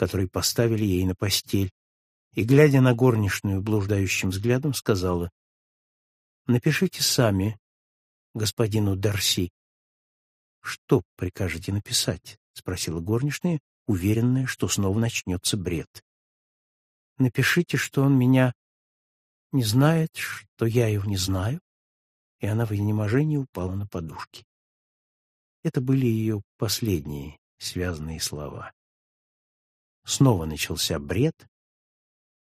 который поставили ей на постель, и, глядя на горничную блуждающим взглядом, сказала, «Напишите сами господину Дарси». «Что прикажете написать?» — спросила горничная, уверенная, что снова начнется бред. «Напишите, что он меня не знает, что я его не знаю». И она в изнеможении упала на подушки. Это были ее последние связанные слова. Снова начался бред,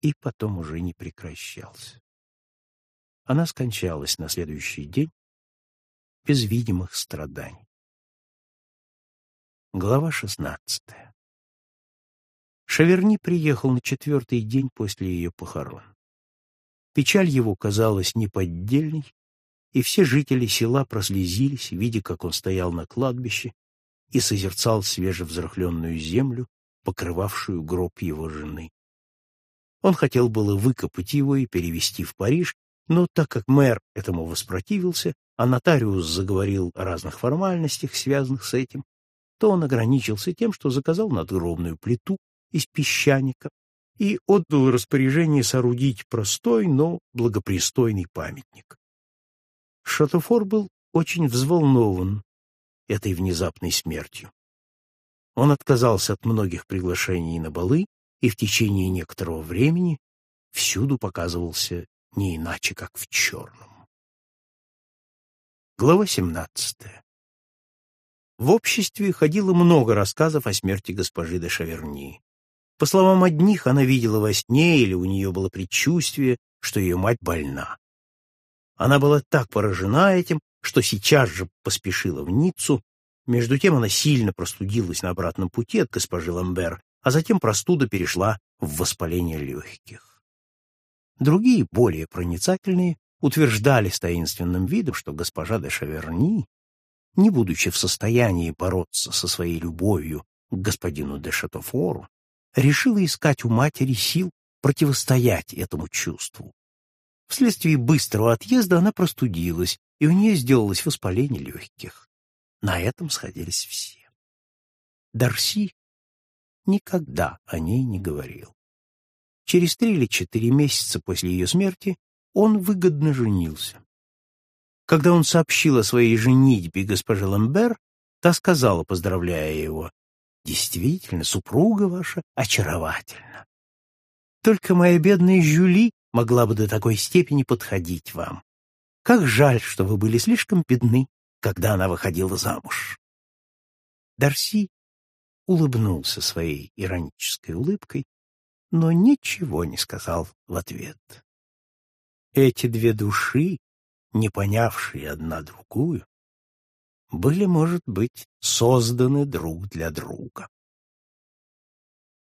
и потом уже не прекращался. Она скончалась на следующий день без видимых страданий. Глава шестнадцатая. Шаверни приехал на четвертый день после ее похорон. Печаль его казалась неподдельной, и все жители села прослезились, видя, как он стоял на кладбище и созерцал свежевзрыхленную землю, покрывавшую гроб его жены. Он хотел было выкопать его и перевести в Париж, но так как мэр этому воспротивился, а нотариус заговорил о разных формальностях, связанных с этим, то он ограничился тем, что заказал надгробную плиту из песчаника и отдал распоряжение соорудить простой, но благопристойный памятник. Шатофор был очень взволнован этой внезапной смертью. Он отказался от многих приглашений на балы и в течение некоторого времени всюду показывался не иначе, как в черном. Глава 17. В обществе ходило много рассказов о смерти госпожи де Шаверни. По словам одних, она видела во сне или у нее было предчувствие, что ее мать больна. Она была так поражена этим, что сейчас же поспешила в Ниццу. Между тем она сильно простудилась на обратном пути от госпожи Ламбер а затем простуда перешла в воспаление легких. Другие, более проницательные, утверждали с таинственным видом, что госпожа де Шаверни, не будучи в состоянии бороться со своей любовью к господину де Шатофору, решила искать у матери сил противостоять этому чувству. Вследствие быстрого отъезда она простудилась, и у нее сделалось воспаление легких. На этом сходились все. Дарси никогда о ней не говорил. Через три или четыре месяца после ее смерти он выгодно женился. Когда он сообщил о своей женитьбе госпоже Ламбер, та сказала, поздравляя его, «Действительно, супруга ваша очаровательна. Только моя бедная Жюли могла бы до такой степени подходить вам. Как жаль, что вы были слишком бедны, когда она выходила замуж». Дарси улыбнулся своей иронической улыбкой, но ничего не сказал в ответ. Эти две души, не понявшие одна другую, были, может быть, созданы друг для друга.